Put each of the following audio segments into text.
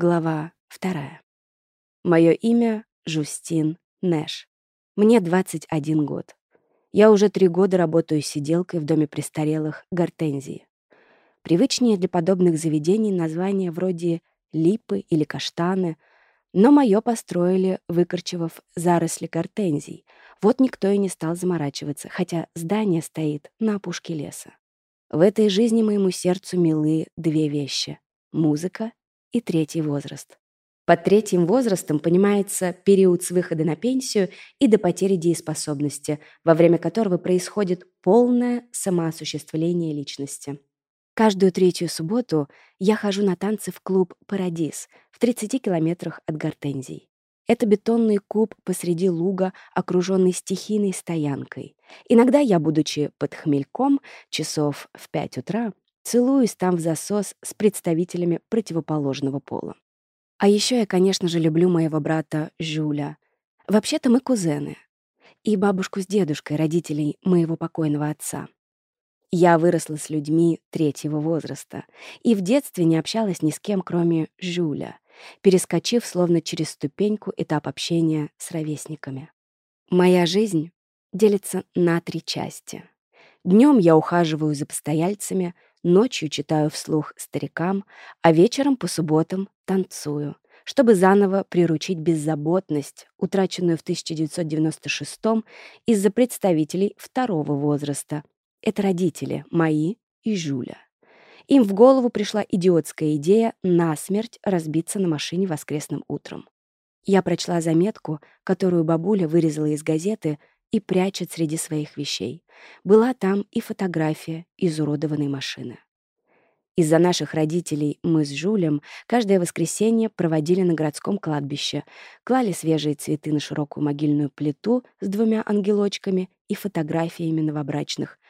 Глава вторая. Мое имя Жустин Нэш. Мне 21 год. Я уже три года работаю сиделкой в доме престарелых Гортензии. Привычнее для подобных заведений названия вроде «липы» или «каштаны», но мое построили, выкорчевав заросли гортензий. Вот никто и не стал заморачиваться, хотя здание стоит на опушке леса. В этой жизни моему сердцу милы две вещи — музыка и третий возраст. Под третьим возрастом понимается период с выхода на пенсию и до потери дееспособности, во время которого происходит полное самоосуществление личности. Каждую третью субботу я хожу на танцы в клуб «Парадис» в 30 километрах от Гортензий. Это бетонный куб посреди луга, окруженный стихийной стоянкой. Иногда я, будучи под хмельком, часов в 5 утра, целуюсь там в засос с представителями противоположного пола. А еще я, конечно же, люблю моего брата Жюля. Вообще-то мы кузены. И бабушку с дедушкой, родителей моего покойного отца. Я выросла с людьми третьего возраста и в детстве не общалась ни с кем, кроме Жюля, перескочив словно через ступеньку этап общения с ровесниками. Моя жизнь делится на три части. Днем я ухаживаю за постояльцами — Ночью читаю вслух старикам, а вечером по субботам танцую, чтобы заново приручить беззаботность, утраченную в 1996 из-за представителей второго возраста. Это родители, мои и Жюля. Им в голову пришла идиотская идея насмерть разбиться на машине воскресным утром. Я прочла заметку, которую бабуля вырезала из газеты и прячет среди своих вещей. Была там и фотография изуродованной машины. Из-за наших родителей мы с Жулем каждое воскресенье проводили на городском кладбище, клали свежие цветы на широкую могильную плиту с двумя ангелочками и фотографиями новобрачных.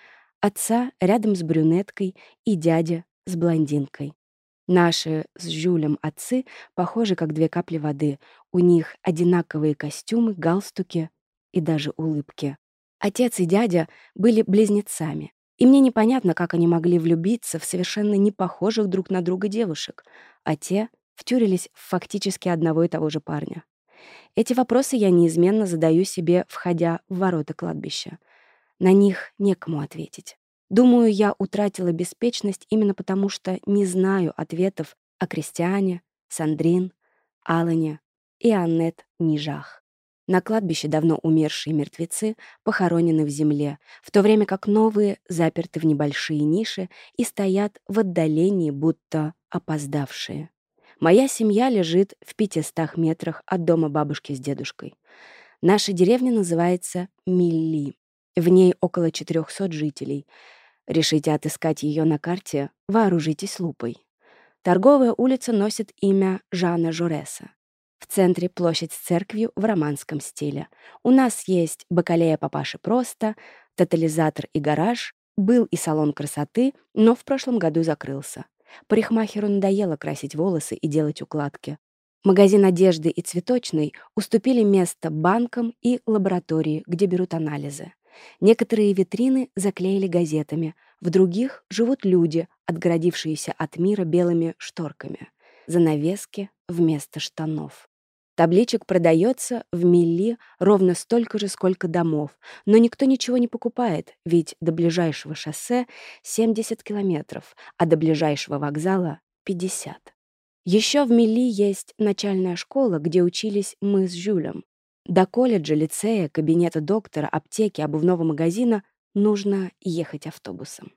Отца рядом с брюнеткой и дядя с блондинкой. Наши с Жюлем отцы похожи как две капли воды. У них одинаковые костюмы, галстуки, и даже улыбки. Отец и дядя были близнецами, и мне непонятно, как они могли влюбиться в совершенно не похожих друг на друга девушек, а те втюрились в фактически одного и того же парня. Эти вопросы я неизменно задаю себе, входя в ворота кладбища. На них некому ответить. Думаю, я утратила беспечность именно потому, что не знаю ответов о Кристиане, Сандрин, Алане и Аннет Нижах. На кладбище давно умершие мертвецы похоронены в земле, в то время как новые заперты в небольшие ниши и стоят в отдалении, будто опоздавшие. Моя семья лежит в 500 метрах от дома бабушки с дедушкой. Наша деревня называется Милли. В ней около 400 жителей. Решите отыскать ее на карте, вооружитесь лупой. Торговая улица носит имя Жана Жореса. В центре площадь с церковью в романском стиле. У нас есть бакалея папаши просто, тотализатор и гараж, был и салон красоты, но в прошлом году закрылся. Парикмахеру надоело красить волосы и делать укладки. Магазин одежды и цветочный уступили место банкам и лаборатории, где берут анализы. Некоторые витрины заклеили газетами, в других живут люди, отгородившиеся от мира белыми шторками. Занавески вместо штанов. Табличек продается в Милли ровно столько же, сколько домов, но никто ничего не покупает, ведь до ближайшего шоссе 70 километров, а до ближайшего вокзала — 50. Еще в Милли есть начальная школа, где учились мы с Жюлем. До колледжа, лицея, кабинета доктора, аптеки, обувного магазина нужно ехать автобусом.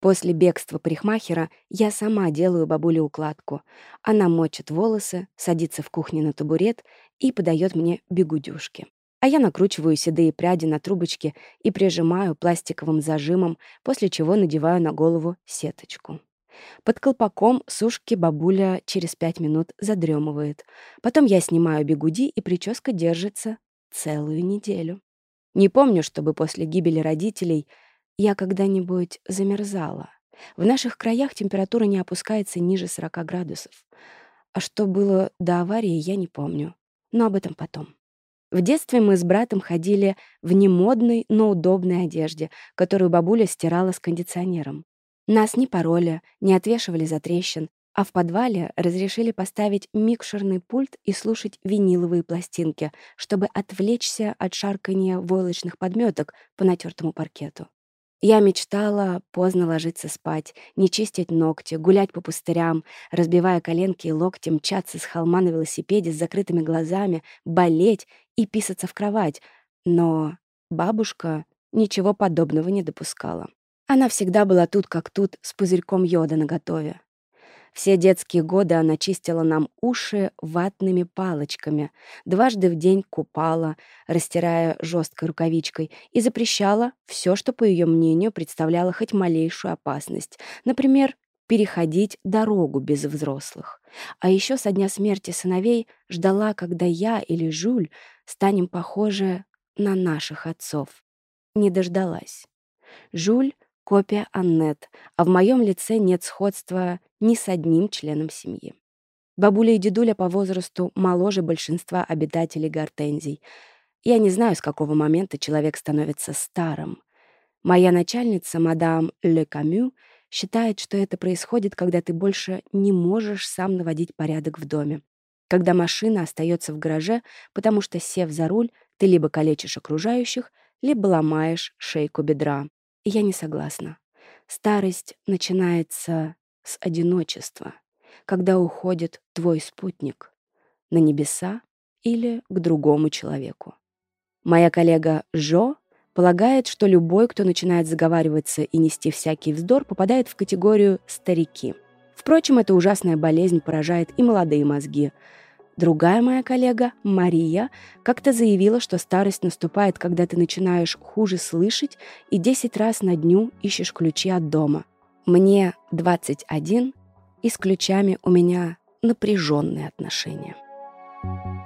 После бегства парикмахера я сама делаю бабуле укладку. Она мочит волосы, садится в кухне на табурет и подает мне бегудюшки. А я накручиваю седые пряди на трубочки и прижимаю пластиковым зажимом, после чего надеваю на голову сеточку. Под колпаком сушки бабуля через пять минут задремывает. Потом я снимаю бегуди, и прическа держится целую неделю. Не помню, чтобы после гибели родителей — я когда-нибудь замерзала. В наших краях температура не опускается ниже 40 градусов. А что было до аварии, я не помню. Но об этом потом. В детстве мы с братом ходили в немодной, но удобной одежде, которую бабуля стирала с кондиционером. Нас не пароли, не отвешивали за трещин, а в подвале разрешили поставить микшерный пульт и слушать виниловые пластинки, чтобы отвлечься от шарканья войлочных подметок по натертому паркету. Я мечтала поздно ложиться спать, не чистить ногти, гулять по пустырям, разбивая коленки и локти, мчаться с холма на велосипеде с закрытыми глазами, болеть и писаться в кровать. Но бабушка ничего подобного не допускала. Она всегда была тут как тут, с пузырьком йода наготове. Все детские годы она чистила нам уши ватными палочками, дважды в день купала, растирая жесткой рукавичкой, и запрещала все, что, по ее мнению, представляло хоть малейшую опасность. Например, переходить дорогу без взрослых. А еще со дня смерти сыновей ждала, когда я или Жюль станем похожи на наших отцов. Не дождалась. Жюль — копия Аннет, а в моем лице нет сходства ни с одним членом семьи. Бабуля и дедуля по возрасту моложе большинства обитателей гортензий. Я не знаю, с какого момента человек становится старым. Моя начальница, мадам Ле Камю, считает, что это происходит, когда ты больше не можешь сам наводить порядок в доме. Когда машина остается в гараже, потому что, сев за руль, ты либо калечишь окружающих, либо ломаешь шейку бедра. Я не согласна. Старость начинается с одиночества, когда уходит твой спутник на небеса или к другому человеку. Моя коллега Жо полагает, что любой, кто начинает заговариваться и нести всякий вздор, попадает в категорию «старики». Впрочем, эта ужасная болезнь поражает и молодые мозги. Другая моя коллега, Мария, как-то заявила, что старость наступает, когда ты начинаешь хуже слышать и 10 раз на дню ищешь ключи от дома – мне 21, и с ключами у меня напряженные отношения. Thank you